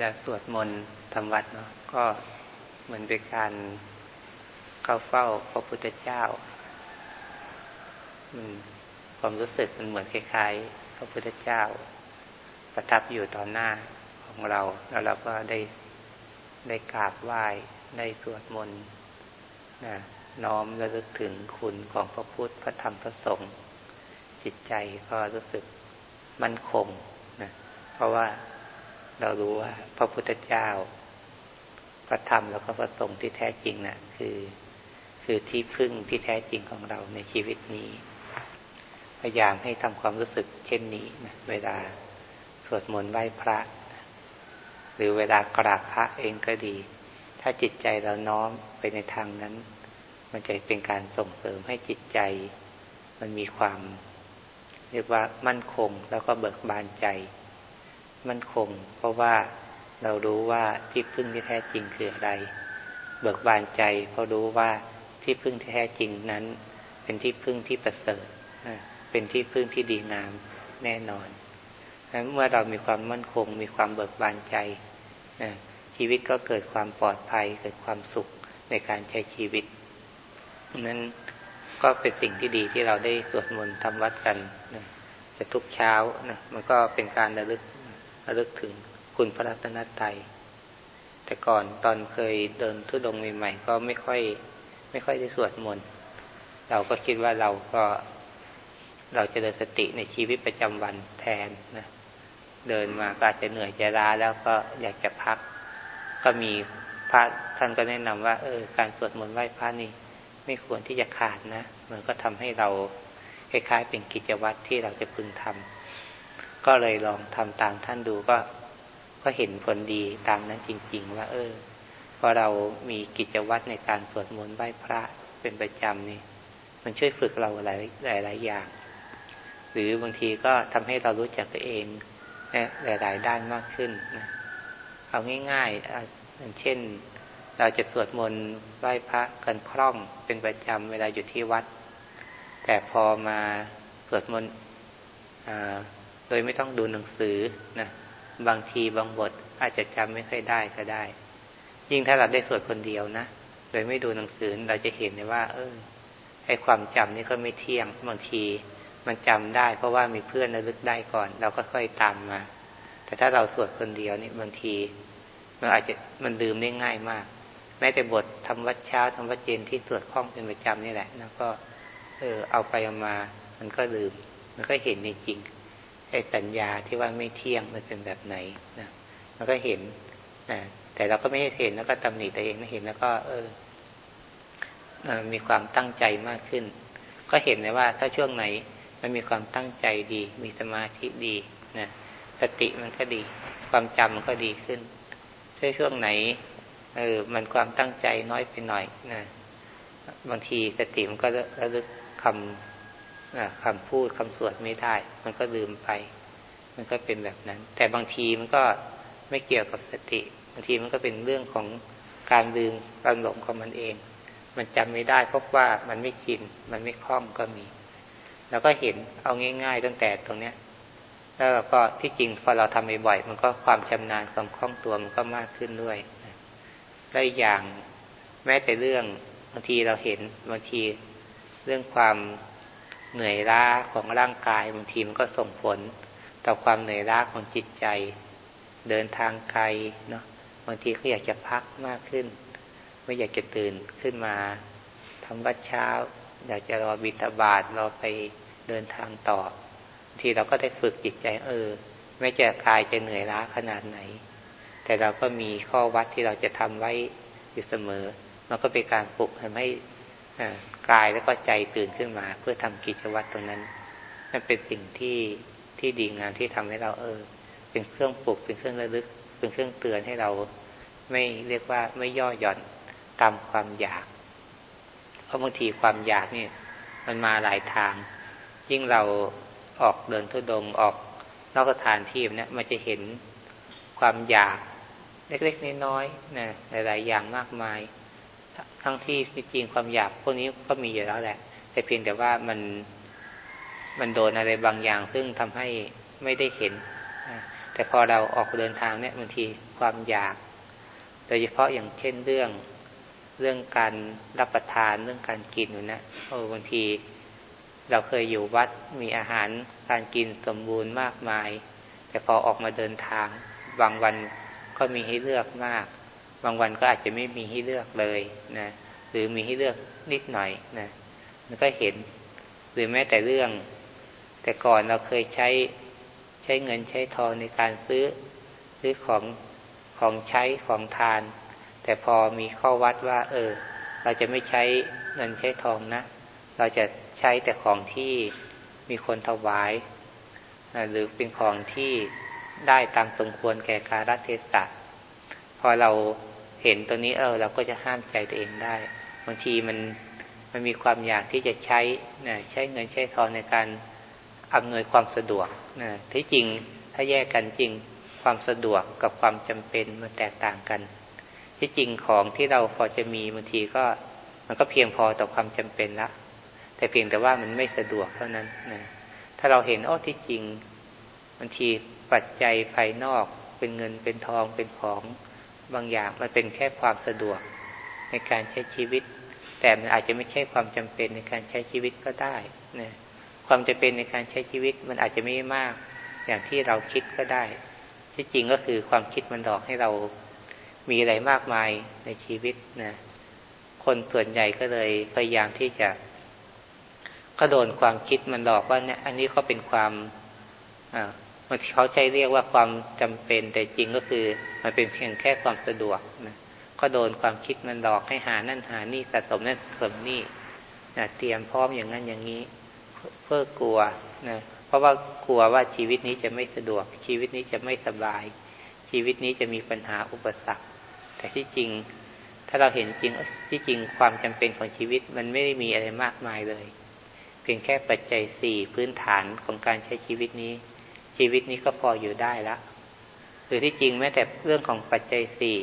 ได้สวดมนต์ทำวัดเนาะก็เหมือนเป็นการเข้าเฝ้าพระพุทธเจ้า มันความรู้สึกมันเหมือนคล้ายๆพระพุทธเจ้า ประทับอยู่ต่อหน้าของเรา แล้วเราก็ได้ได้กราบไหว้ได้สวดมนต์นะน้อมระลึกถึงคุณของพระพุทธพระธรรมพระสงฆ์จิตใจก็รู้สึกมั่นคงนะเพราะว่า เรารู้ว่าพระพุทธเจ้า พระธรรมแล้วก็พระสงฆ์ที่แท้จริงนะ่ะ คือ คือที่พึ่งที่แท้จริงของเราในชีวิตนี้ พยายามให้ทำความรู้สึกเช่นนี้นะเวลาสวดมนต์ไหว้พระ หรือเวลากราบพระเองก็ดี ถ้าจิตใจเราน้อมไปในทางนั้น มันจะเป็นการส่งเสริมให้จิตใจ มันมีความ เรียกว่ามั่นคงแล้วก็เบิกบานใจ มั่นคง เพราะว่าเรารู้ว่าที่พึ่งที่แท้จริงคืออะไร เบิกบานใจ เพราะรู้ว่าที่พึ่งที่แท้จริงนั้น เป็นที่พึ่งที่ประเสริฐเป็นที่พึ่งที่ดีงามแน่นอนนั้นเมื่อเรามีความมั่นคง มีความเบิกบานใจชีวิตก็เกิดความปลอดภัย เกิดความสุขในการใช้ชีวิตนั้นก็เป็นสิ่งที่ดีที่เราได้สวดมนต์ทำวัดกันนะจะทุกเช้านะมันก็เป็นการระลึก ระลึกถึงคุณพระรัตนตรัยแต่ก่อนตอนเคยเดินทุดงใหม่ๆก็ไม่ค่อย ไม่ค่อยได้สวดมนต์เราก็คิดว่าเราก็เราจะเดินสติในชีวิตประจำวันแทนนะเดินมาก็อาจจะเหนื่อยจะล้าแล้วก็อยากจะพัก ก็มีพระท่านก็แนะนำว่า เออ การสวดมนต์ไหว้พระนี่ไม่ควรที่จะขาดนะมันก็ทำให้เราคล้ายๆเป็นกิจวัตรที่เราจะพึงทำ ก็เลยลองทำตามท่านดูก็ก็เห็นผลดีตามนั้นจริง ๆ ว่า เออพอเรามีกิจวัตรในการสวดมนต์ไหว้พระเป็นประจำนี่มันช่วยฝึกเราหลายหลายหลายอย่าง หรือบางทีก็ทำให้เรารู้จักตัวเองในหลาย ๆ ด้านมากขึ้นนะเอาง่ายๆอย่างเช่น เราจะสวดมนต์ไหว้พระกันคล่องเป็นประจำเวลาอยู่ที่วัด แต่พอมาสวดมนต์ โดยไม่ต้องดูหนังสือนะบางทีบางบทอาจจะจำไม่ค่อยได้ก็ได้ ยิ่งถ้าเราได้สวดคนเดียวนะโดยไม่ดูหนังสือเราจะเห็นเลยว่า เออไอความจำนี่ก็ไม่เที่ยงบางทีมันจำได้ เพราะว่ามีเพื่อนระลึกได้ก่อน เราก็ค่อยตามมา แต่ถ้าเราสวดคนเดียวนี่บางที มันอาจจะมันลืมได้ง่ายมาก แม้แต่บททำวัดเช้าทำวัดเย็นที่สวดคล่องเป็นประจำนี่แหละ แล้วก็ เออเอาไปเอามา มันก็ลืม มันก็เห็นในจริง ไอ้สัญญาที่ว่าไม่เที่ยงมันเป็นแบบไหนนะมันก็เห็นนะแต่เราก็ไม่ได้เห็นแล้วก็ตำหนิตัวเองเห็นแล้วก็ เออมีความตั้งใจมากขึ้น ก็เห็นเลยว่าถ้าช่วงไหนมันมีความตั้งใจดี มีสมาธิดีนะสติมันก็ดี ความจำมันก็ดีขึ้นถ้าช่วงไหน เออ มันความตั้งใจน้อยไปหน่อยนะบางทีสติมันก็ระลึกคำ คำพูดคำสวดไม่ได้ มันก็ลืมไป มันก็เป็นแบบนั้น แต่บางทีมันก็ไม่เกี่ยวกับสติ บางทีมันก็เป็นเรื่องของการลืมการหลงของมันเอง มันจำไม่ได้เพราะว่ามันไม่ชิน มันไม่คล่องก็มี แล้วก็เห็นเอาง่าย ๆ ตั้งแต่ตรงเนี้ย แล้วก็ที่จริงพอเราทำบ่อยๆมันก็ความชำนาญความคล่องตัวมันก็มากขึ้นด้วยแล้วอีกอย่างแม้แต่เรื่องบางทีเราเห็นบางทีเรื่องความ เหนื่อยล้าของร่างกายบางทีมันก็ส่งผล ต่อความเหนื่อยล้าของจิตใจ เดินทางไกลเนาะบางทีก็อยากจะพักมากขึ้น ไม่อยากจะตื่นขึ้นมาทำวัดเช้า อยากจะรอบิณฑบาตรอไปเดินทางต่อ ทีเราก็ได้ฝึกจิตใจ เออไม่จะกายจะเหนื่อยล้าขนาดไหน แต่เราก็มีข้อวัดที่เราจะทำไว้อยู่เสมอ มันก็เป็นการปลุกทำให้ กายแล้วก็ใจตื่นขึ้นมา เพื่อทำกิจวัตรตรงนั้นนั่นเป็นสิ่งที่ที่ดีงามที่ทำให้เราเออ เป็นเครื่องปลุกเป็นเครื่องระลึก เป็นเครื่องเตือนให้เราไม่เรียกว่าไม่ย่อหย่อนตามความอยาก เพราะบางทีความอยากนี่มันมาหลายทาง ยิ่งเราออกเดินทุดงออกนอกสถานที่เนี่ยมันจะเห็นความอยากเล็กๆน้อยๆนะหลายๆอย่างมากมาย ทั้งที่จริงความอยากพวกนี้ก็มีอยู่แล้วแหละ แต่เพียงแต่ว่ามันมันโดนอะไรบางอย่าง ซึ่งทำให้ไม่ได้เห็นแแต่พอเราออกเดินทางเนี่ยบางทีความอยาก โดยเฉพาะอย่างเช่นเรื่องเรื่องการรับประทานเรื่องการกินอยู่นะโอ้บางที เราเคยอยู่วัดมีอาหารการกินสมบูรณ์มากมาย แต่พอออกมาเดินทาง บางวันก็มีให้เลือกมาก บางวันก็อาจจะไม่มีให้เลือกเลยนะหรือมีให้เลือกนิดหน่อยนะมันก็เห็นหรือแม้แต่เรื่อง แต่ก่อนเราเคยใช้ใช้เงินใช้ทองในการซื้อซื้อของของใช้ของทาน แต่พอมีข้อวัดว่า เออ เราจะไม่ใช้เงินใช้ทองนะ เราจะใช้แต่ของที่มีคนถวายหรือเป็นของที่ได้ตามสมควรแก่การัเทศะพอเรา เห็นตัวนี้เออเราก็จะห้ามใจตัวเองได้ บางทีมันมันมีความอยากที่จะใช้นะใช้เงินใช้ทองในการอำนวยความสะดวกนะที่จริงถ้าแยกกันจริงความสะดวกกับความจำเป็นมันแตกต่างกัน ที่จริงของที่เราพอจะมีบางทีก็มันก็เพียงพอต่อความจำเป็นละแต่เพียงแต่ว่ามันไม่สะดวกเท่านั้นนะถ้าเราเห็นโอ้ที่จริงบางทีปัจจัยภายนอกเป็นเงินเป็นทองเป็นของ บางอย่างมันเป็นแค่ความสะดวกในการใช้ชีวิต แต่มันอาจจะไม่ใช่ความจำเป็นในการใช้ชีวิตก็ได้นะความจำเป็นในการใช้ชีวิตมันอาจจะไม่มาก อย่างที่เราคิดก็ได้ ที่จริงก็คือความคิดมันหลอกให้เรามีอะไรมากมายในชีวิตนะคนส่วนใหญ่ก็เลยพยายามที่จะก็โดนความคิดมันหลอกว่าเนี่ย อันนี้ก็เป็นความอ่า มันเขาใช้เรียกว่าความจำเป็นแต่จริงก็คือ มันเป็นเพียงแค่ความสะดวกนะก็โดนความคิดมันหลอกให้หานั่นหานี่สะสมนั่นสะสมนี่นะเตรียมพร้อมอย่างนั้นอย่างนี้ เพื่อกลัวนะเพราะว่ากลัวว่าชีวิตนี้จะไม่สะดวก ชีวิตนี้จะไม่สบาย ชีวิตนี้จะมีปัญหาอุปสรรค แต่ที่จริง ถ้าเราเห็นจริงที่จริงความจำเป็นของชีวิตมันไม่ได้มีอะไรมากมายเลย เพียงแค่ปัจจัยสี่พื้นฐานของการใช้ชีวิตนี้ ชีวิตนี้ก็พออยู่ได้ล้วหรือที่จริงแม้แต่เรื่องของปัจจัยสี่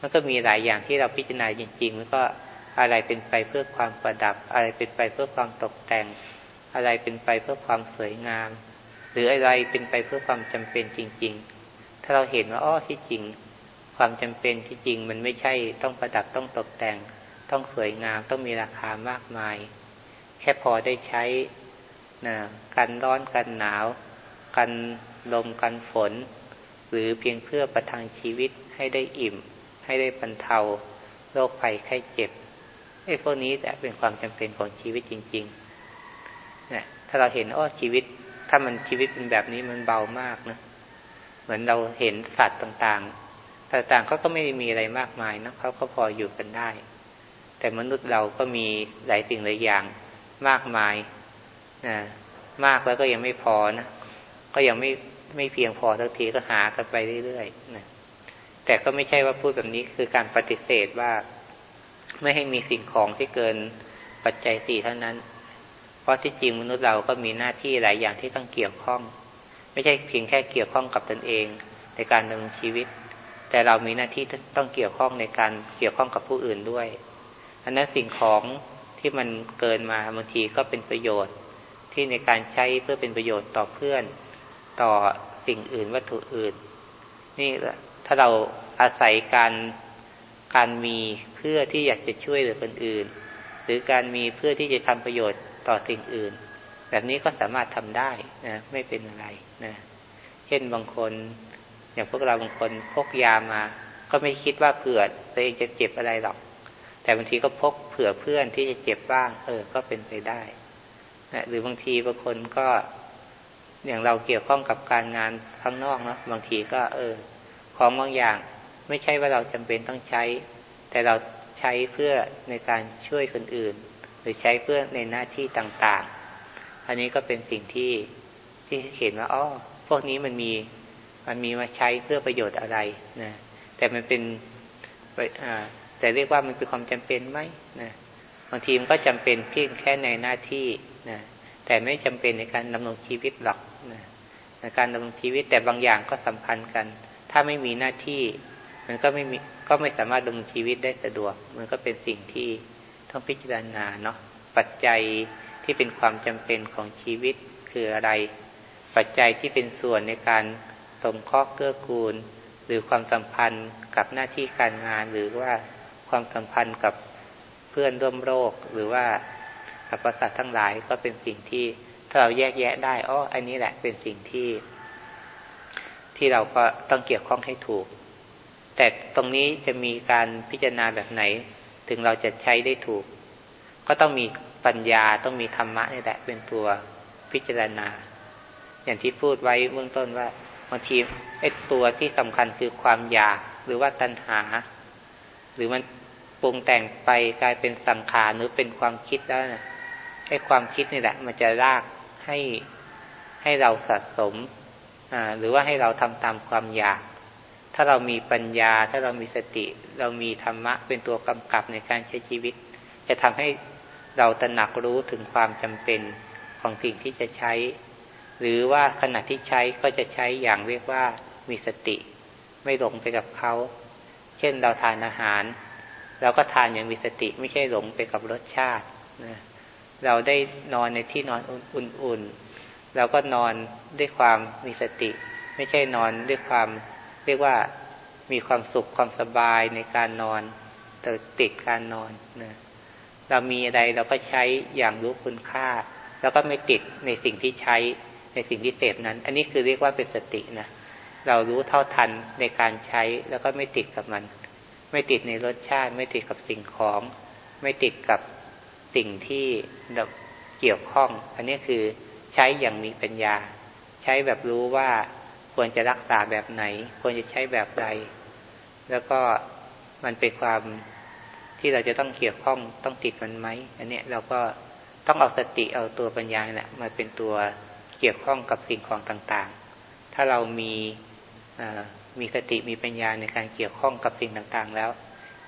มันก็มีหลายอย่างที่เราพิจารณาจริงๆแล้วก็อะไรเป็นไปเพื่อความประดับ อะไรเป็นไปเพื่อความตกแต่ง อะไรเป็นไปเพื่อความสวยงาม หรืออะไรเป็นไปเพื่อความจำเป็นจริง ๆ ถ้าเราเห็นว่าอ้อที่จริง ความจำเป็นที่จริงมันไม่ใช่ต้องประดับต้องตกแต่ง ต้องสวยงามต้องมีราคามากมาย แค่พอได้ใช้นะกันร้อนกันหนาว กันลมกันฝน หรือเพียงเพื่อประทังชีวิตให้ได้อิ่ม ให้ได้บรรเทาโรคภัยไข้เจ็บไอ้พวกนี้จะเป็นความจำเป็นของชีวิตจริงๆนะถ้าเราเห็นอ้อชีวิต ถ้ามันชีวิตเป็นแบบนี้มันเบามากนะเหมือนเราเห็นสัตว์ต่างๆ ต่างๆเขาก็ไม่ได้มีอะไรมากมายนะเขาก็พออยู่กันได้ แต่มนุษย์เราก็มีหลายสิ่งหลายอย่างมากมายนะมากแล้วก็ยังไม่พอนะ ก็ยังไม่ไม่เพียงพอสักทีก็หากันไปเรื่อยๆนะแต่ก็ไม่ใช่ว่าพูดแบบนี้คือการปฏิเสธว่าไม่ให้มีสิ่งของที่เกินปัจจัยสี่เท่านั้น เพราะที่จริงมนุษย์เราก็มีหน้าที่หลายอย่างที่ต้องเกี่ยวข้อง ไม่ใช่เพียงแค่เกี่ยวข้องกับตนเองในการดำเนินชีวิต แต่เรามีหน้าที่ต้องเกี่ยวข้องในการเกี่ยวข้องกับผู้อื่นด้วย อันนั้นสิ่งของที่มันเกินมาบางทีก็เป็นประโยชน์ที่ในการใช้เพื่อเป็นประโยชน์ต่อเพื่อน ต่อสิ่งอื่นวัตถุอื่น นี่ถ้าเราอาศัยการการมีเพื่อที่อยากจะช่วยเหลือคนอื่น หรือการมีเพื่อที่จะทำประโยชน์ต่อสิ่งอื่น แบบนี้ก็สามารถทำได้นะไม่เป็นอะไรนะเช่นบางคนอย่างพวกเราบางคนพกยามา ก็ไม่คิดว่าเผื่อตัวเองจะเจ็บอะไรหรอก แต่บางทีก็พกเผื่อเพื่อนที่จะเจ็บบ้าง เออ ก็เป็นไปได้นะหรือบางทีบางคนก็ อย่างเราเกี่ยวข้องกับการงานข้างนอกเนาะบางทีก็ เออ ของบางอย่างไม่ใช่ว่าเราจำเป็นต้องใช้ แต่เราใช้เพื่อในการช่วยคนอื่น หรือใช้เพื่อในหน้าที่ต่างๆ อันนี้ก็เป็นสิ่งที่ที่เห็นว่าอ๋อพวกนี้มันมีมันมีมาใช้เพื่อประโยชน์อะไรนะแต่มันเป็นแต่เรียกว่ามันเป็นความจำเป็นไหมนะบางทีมันก็จำเป็นเพียงแค่ในหน้าที่นะ แต่ไม่จำเป็นในการดำรงชีวิตหรอกนะในการดำรงชีวิตแต่บางอย่างก็สัมพันธ์กัน ถ้าไม่มีหน้าที่ มันก็ไม่มีก็ไม่สามารถดำรงชีวิตได้สะดวก มันก็เป็นสิ่งที่ต้องพิจารณาเนาะปัจจัยที่เป็นความจำเป็นของชีวิตคืออะไร ปัจจัยที่เป็นส่วนในการสมเคราะห์เกื้อกูล หรือความสัมพันธ์กับหน้าที่การงาน หรือว่าความสัมพันธ์กับเพื่อนร่วมโลกหรือว่า สรรพสัตว์ทั้งหลายก็เป็นสิ่งที่ถ้าเราแยกแยะได้อ๋ออันนี้แหละเป็นสิ่งที่ ที่เราก็ต้องเกี่ยวข้องให้ถูก แต่ตรงนี้จะมีการพิจารณาแบบไหน ถึงเราจะใช้ได้ถูก ก็ต้องมีปัญญาต้องมีธรรมะนี่แหละเป็นตัวพิจารณา อย่างที่พูดไว้เบื้องต้นว่าบางทีไอ้ตัวที่สำคัญคือความอยากหรือว่าตัณหา หรือมันปรุงแต่งไปกลายเป็นสังขารหรือเป็นความคิดแล้วนะ ไอ้ความคิดนี่แหละ มันจะลากให้ให้เราสะสมหรือว่าให้เราทำตามความอยาก ถ้าเรามีปัญญา ถ้าเรามีสติ เรามีธรรมะเป็นตัวกำกับในการใช้ชีวิต จะทำให้เราตระหนักรู้ถึงความจำเป็นของสิ่งที่จะใช้ หรือว่าขณะที่ใช้ก็จะใช้อย่างเรียกว่ามีสติ ไม่หลงไปกับเขา เช่นเราทานอาหาร เราก็ทานอย่างมีสติไม่ใช่หลงไปกับรสชาตินะ เราได้นอนในที่นอนอุ่นๆเราก็นอนด้วยความมีสติ ไม่ใช่นอนด้วยความเรียกว่ามีความสุขความสบายในการนอนแต่ติดการนอนนะเรามีอะไรเราก็ใช้อย่างรู้คุณค่า แล้วก็ไม่ติดในสิ่งที่ใช้ในสิ่งที่เสพนั้น อันนี้คือเรียกว่าเป็นสตินะเรารู้เท่าทันในการใช้แล้วก็ไม่ติดกับมัน ไม่ติดในรสชาติ ไม่ติดกับสิ่งของ ไม่ติดกับ สิ่งที่เกี่ยวข้อง อันนี้คือใช้อย่างมีปัญญา ใช้แบบรู้ว่าควรจะรักษาแบบไหน ควรจะใช้แบบใด แล้วก็มันเป็นความที่เราจะต้องเกี่ยวข้องต้องติดมันไหมอันนี้เราก็ต้องเอาสติเอาตัวปัญญาเนี่ยมาเป็นตัวเกี่ยวข้องกับสิ่งของต่างๆ ถ้าเรามีมีสติมีปัญญาในการเกี่ยวข้องกับสิ่งต่างๆแล้ว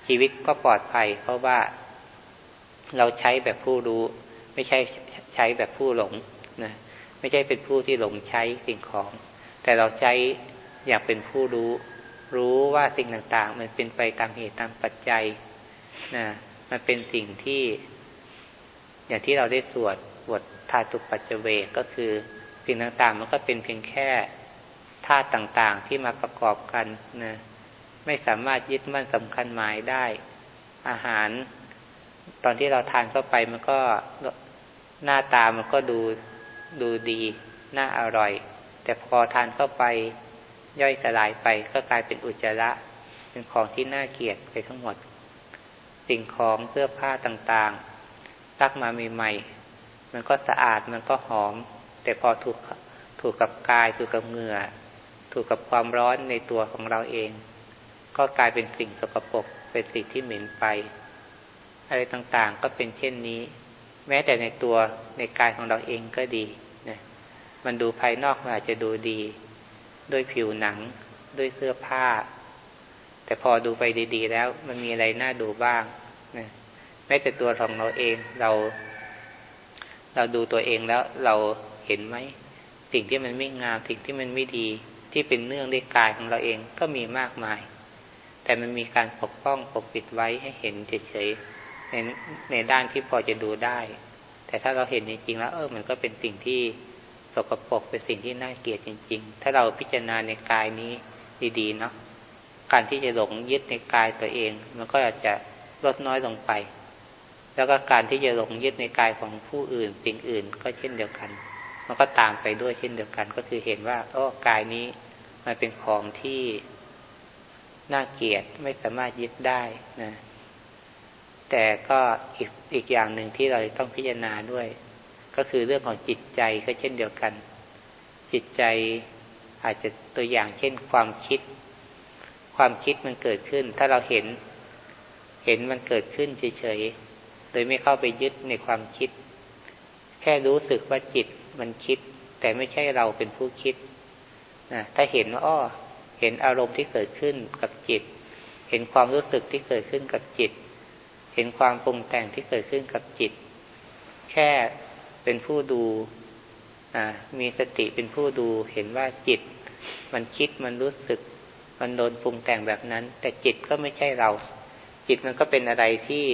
ชีวิตก็ปลอดภัย เพราะว่า เราใช้แบบผู้รู้ ไม่ใช่ใช้แบบผู้หลงนะไม่ใช่เป็นผู้ที่หลงใช้สิ่งของ แต่เราใช้อย่างเป็นผู้รู้ รู้ว่าสิ่งต่างๆ มันเป็นไปตามเหตุตามปัจจัยนะมันเป็นสิ่งที่ อย่างที่เราได้สวดบทธาตุปัจเจเวกก็คือ สิ่งต่างๆ มันก็เป็นเพียงแค่ธาตุต่างๆที่มาประกอบกันนะไม่สามารถยึดมั่นสำคัญหมายได้ อาหาร ตอนที่เราทานเข้าไปมันก็หน้าตามันก็ดูดูดีน่าอร่อย แต่พอทานเข้าไปย่อยสลายไปก็กลายเป็นอุจจาระ เป็นของที่น่าเกลียดไปทั้งหมด สิ่งของเสื้อผ้าต่างๆซักมาใหม่ๆมันก็สะอาดมันก็หอม แต่พอถูกถูกกับกายถูกกับเหงื่อ ถูกกับความร้อนในตัวของเราเอง ก็กลายเป็นสิ่งสกปรกเป็นสิ่งที่เหม็นไป อะไรต่างๆ ก็เป็นเช่นนี้ แม้แต่ในตัวในกายของเราเองก็ดีนะมันดูภายนอกมันอาจจะดูดี ด้วยผิวหนัง ด้วยเสื้อผ้า แต่พอดูไปดีๆ แล้วมันมีอะไรน่าดูบ้างนะแม้แต่ตัวของเราเองเรา เราดูตัวเองแล้วเราเห็นไหมสิ่งที่มันไม่งามสิ่งที่มันไม่ดีที่เป็นเนื่องด้วยกายของเราเองก็มีมากมาย แต่มันมีการปกป้องปกปิดไว้ให้เห็นเฉยๆ ในในด้านที่พอจะดูได้ แต่ถ้าเราเห็นจริงๆแล้ว เออ มันก็เป็นสิ่งที่สกปรกเป็นสิ่งที่น่าเกลียดจริง ๆ ถ้าเราพิจารณาในกายนี้ดีๆเนาะการที่จะหลงยึดในกายตัวเอง มันก็อาจจะลดน้อยลงไป แล้วก็การที่จะหลงยึดในกายของผู้อื่น สิ่งอื่นก็เช่นเดียวกัน มันก็ตามไปด้วยเช่นเดียวกัน ก็คือเห็นว่าโอ้กายนี้มันเป็นของที่น่าเกลียดไม่สามารถยึดได้นะ แต่ก็อีกอีกอย่างหนึ่งที่เราต้องพิจารณาด้วย ก็คือเรื่องของจิตใจก็เช่นเดียวกัน จิตใจอาจจะตัวอย่างเช่นความคิด ความคิดมันเกิดขึ้น ถ้าเราเห็น เห็นมันเกิดขึ้นเฉยๆโดยไม่เข้าไปยึดในความคิด แค่รู้สึกว่าจิตมันคิด แต่ไม่ใช่เราเป็นผู้คิดนะถ้าเห็นว่าอ้อเห็นอารมณ์ที่เกิดขึ้นกับจิต เห็นความรู้สึกที่เกิดขึ้นกับจิต เห็นความปรุงแต่งที่เกิดขึ้นกับจิต แค่เป็นผู้ดูมีสติเป็นผู้ดูเห็นว่าจิต มันคิดมันรู้สึก มันโดนปรุงแต่งแบบนั้น แต่จิตก็ไม่ใช่เรา จิตมันก็เป็นอะไรที่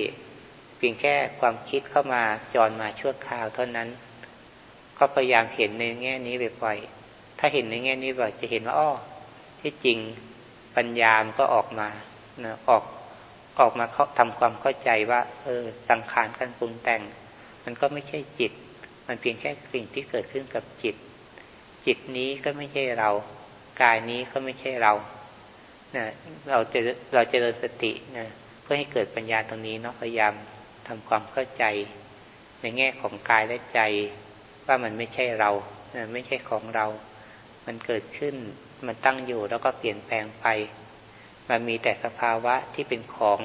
เพียงแค่ความคิดเข้ามาจรมาชั่วคราวเท่านั้น ก็พยายามเห็นในแง่นี้บ่อยๆถ้าเห็นในแง่นี้บ่อยจะเห็นว่าอ้อที่จริงปัญญามก็ออกมานะออก ออกมาเขาทำความเข้าใจว่า เออ สังขารการปรุงแต่ง มันก็ไม่ใช่จิต มันเพียงแค่สิ่งที่เกิดขึ้นกับจิต จิตนี้ก็ไม่ใช่เรา กายนี้ก็ไม่ใช่เรานะเราจะเราจะเริญสตินะเพื่อให้เกิดปัญญาตรงนี้เนาะพยายามทำความเข้าใจ ในแง่ของกายและใจว่ามันไม่ใช่เรานะไม่ใช่ของเรา มันเกิดขึ้น มันตั้งอยู่แล้วก็เปลี่ยนแปลงไป มันมีแต่สภาวะที่เป็นของ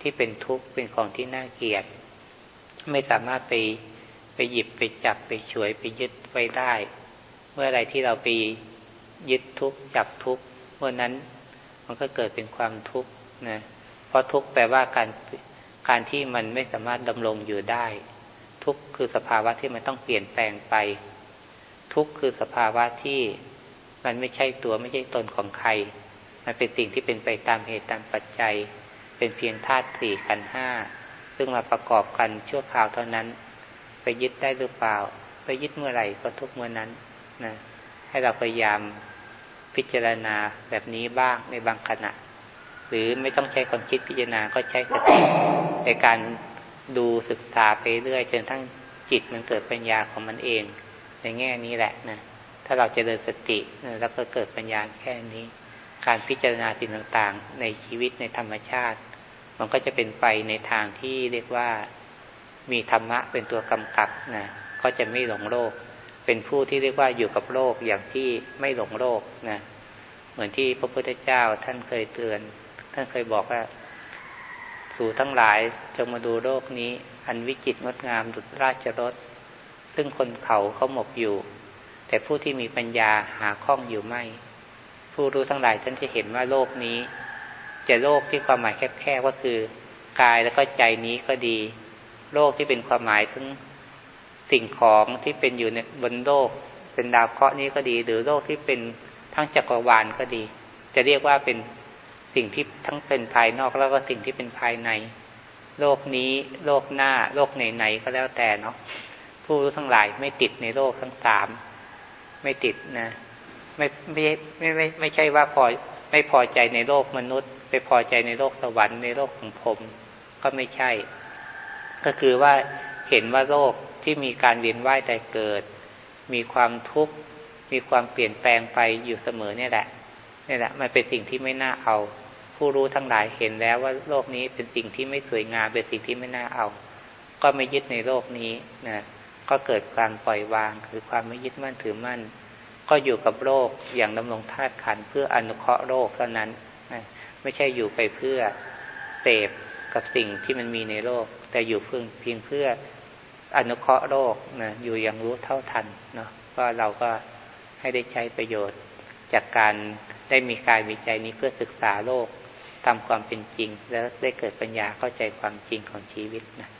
ที่เป็นทุกข์เป็นของที่น่าเกลียด ไม่สามารถไปไปหยิบไปจับไปฉวยไปยึดไว้ได้ เมื่อไรที่เราไปยึดทุกข์จับทุกข์เมื่อนั้นมันก็เกิดเป็นความทุกข์นะเพราะทุกข์แปลว่าการการที่มันไม่สามารถดำรงอยู่ได้ ทุกข์คือสภาวะที่มันต้องเปลี่ยนแปลงไป ทุกข์คือสภาวะที่มันไม่ใช่ตัวไม่ใช่ตนของใคร มันเป็นสิ่งที่เป็นไปตามเหตุตามปัจจัย เป็นเพียงธาตุสี่ขันห้าซึ่งมาประกอบกันชั่วคราวเท่านั้น ไปยึดได้หรือเปล่า ไปยึดเมื่อไหร่ก็ทุกเมื่อนั้นนะให้เราพยายามพิจารณาแบบนี้บ้างในบางขณะ หรือไม่ต้องใช้ความคิดพิจารณาก็ใช้สติในการดูศึกษาไปเรื่อยจนทั้งจิตมันเกิดปัญญาของมันเอง ในแง่นี้แหละนะถ้าเราจะเดินสติแล้วก็เกิดปัญญาแค่นี้ การพิจารณาสิ่งต่างๆ ในชีวิตในธรรมชาติ มันก็จะเป็นไปในทางที่เรียกว่ามีธรรมะเป็นตัวกำกับนะก็จะไม่หลงโลก เป็นผู้ที่เรียกว่าอยู่กับโลกอย่างที่ไม่หลงโลกนะเหมือนที่พระพุทธเจ้าท่านเคยเตือน ท่านเคยบอกว่า สู่ทั้งหลายจงมาดูโลกนี้ อันวิจิตรงดงามดุจราชรถซึ่งคนเขาเขาหมกอยู่ แต่ผู้ที่มีปัญญาหาข้องอยู่ไม่ ผู้รู้ทั้งหลายท่านจะเห็นว่าโลกนี้ จะโลกที่ความหมายแคบๆก็คือกายแล้วก็ใจนี้ก็ดี โลกที่เป็นความหมายถึงสิ่งของที่เป็นอยู่ในบนโลก เป็นดาวเคราะห์นี้ก็ดี หรือโลกที่เป็นทั้งจักรวาลก็ดี จะเรียกว่าเป็นสิ่งที่ทั้งเป็นภายนอกแล้วก็สิ่งที่เป็นภายใน โลกนี้โลกหน้าโลกไหนๆก็แล้วแต่เนาะผู้รู้ทั้งหลายไม่ติดในโลกทั้งสามไม่ติดนะ ไม่ไม่ไม่ไม่ไม่ใช่ว่าพอไม่พอใจในโลกมนุษย์ ไปพอใจในโลกสวรรค์ในโลกของผมก็ไม่ใช่ ก็คือว่าเห็นว่าโลกที่มีการเวียนว่ายแต่เกิด มีความทุกข์มีความเปลี่ยนแปลงไปอยู่เสมอเนี่ยแหละนี่แหละ มันเป็นสิ่งที่ไม่น่าเอา ผู้รู้ทั้งหลายเห็นแล้วว่าโลกนี้เป็นสิ่งที่ไม่สวยงามเป็นสิ่งที่ไม่น่าเอา ก็ไม่ยึดในโลกนี้นะก็เกิดการปล่อยวางคือความไม่ยึดมั่นถือมั่น ก็อยู่กับโลกอย่างดำรงธาตุขันเพื่ออนุเคราะห์โลกเท่านั้น ไม่ใช่อยู่ไปเพื่อเสพกับสิ่งที่มันมีในโลก แต่อยู่เพียงเพียงเพื่ออนุเคราะห์โลกนะอยู่อย่างรู้เท่าทันเนาะว่าเราก็ให้ได้ใช้ประโยชน์ จากการได้มีกายมีใจนี้เพื่อศึกษาโลกตามความเป็นจริง แล้วได้เกิดปัญญาเข้าใจความจริงของชีวิตนะ